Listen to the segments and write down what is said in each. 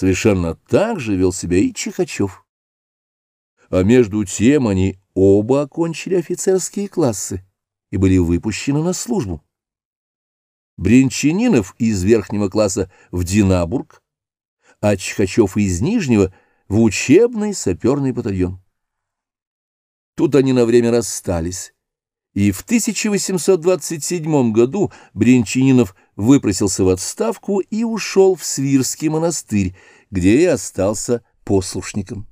Совершенно так же вел себя и Чихачев. А между тем они оба окончили офицерские классы и были выпущены на службу. Бринчанинов из верхнего класса в Динабург, а Чихачев из нижнего в учебный саперный батальон. Тут они на время расстались, и в 1827 году Бринчанинов выпросился в отставку и ушел в Свирский монастырь, где и остался послушником.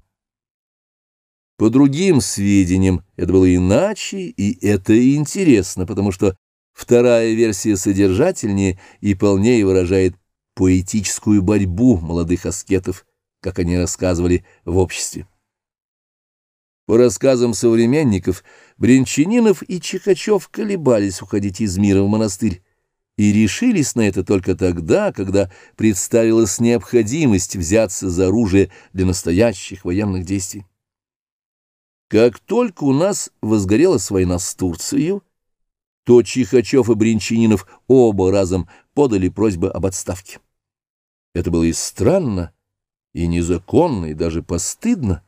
По другим сведениям, это было иначе, и это интересно, потому что вторая версия содержательнее и полнее выражает поэтическую борьбу молодых аскетов, как они рассказывали в обществе. По рассказам современников, Бринчанинов и Чихачев колебались уходить из мира в монастырь, и решились на это только тогда, когда представилась необходимость взяться за оружие для настоящих военных действий. Как только у нас возгорелась война с Турцией, то Чихачев и Бринчанинов оба разом подали просьбы об отставке. Это было и странно, и незаконно, и даже постыдно,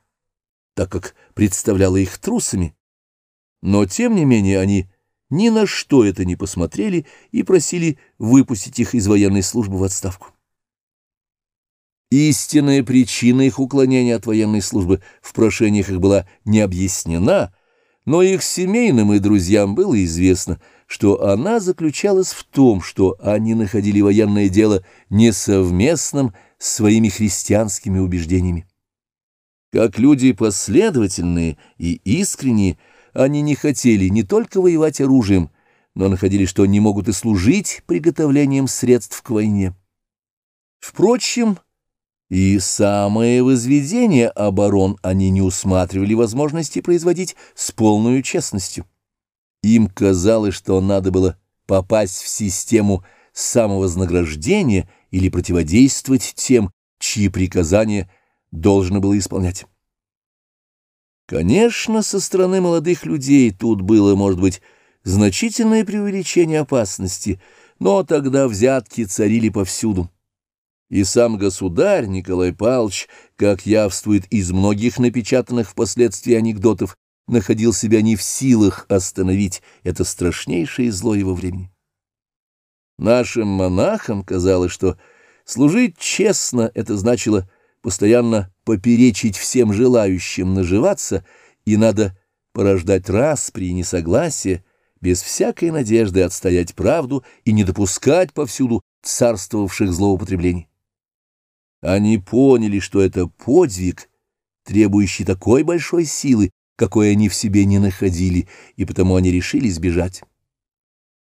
так как представляло их трусами. Но, тем не менее, они ни на что это не посмотрели и просили выпустить их из военной службы в отставку. Истинная причина их уклонения от военной службы в прошениях их была не объяснена, но их семейным и друзьям было известно, что она заключалась в том, что они находили военное дело несовместным с своими христианскими убеждениями. Как люди последовательные и искренние, они не хотели не только воевать оружием, но находили, что не могут и служить приготовлением средств к войне. Впрочем, и самое возведение оборон они не усматривали возможности производить с полной честностью. Им казалось, что надо было попасть в систему самовознаграждения или противодействовать тем, чьи приказания должно было исполнять. Конечно, со стороны молодых людей тут было, может быть, значительное преувеличение опасности, но тогда взятки царили повсюду. И сам государь Николай Павлович, как явствует из многих напечатанных впоследствии анекдотов, находил себя не в силах остановить это страшнейшее зло его времени. Нашим монахам казалось, что служить честно это значило постоянно поперечить всем желающим наживаться, и надо порождать распри и несогласие, без всякой надежды отстоять правду и не допускать повсюду царствовавших злоупотреблений. Они поняли, что это подвиг, требующий такой большой силы, какой они в себе не находили, и потому они решили сбежать.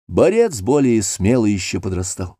Борец более смело еще подрастал.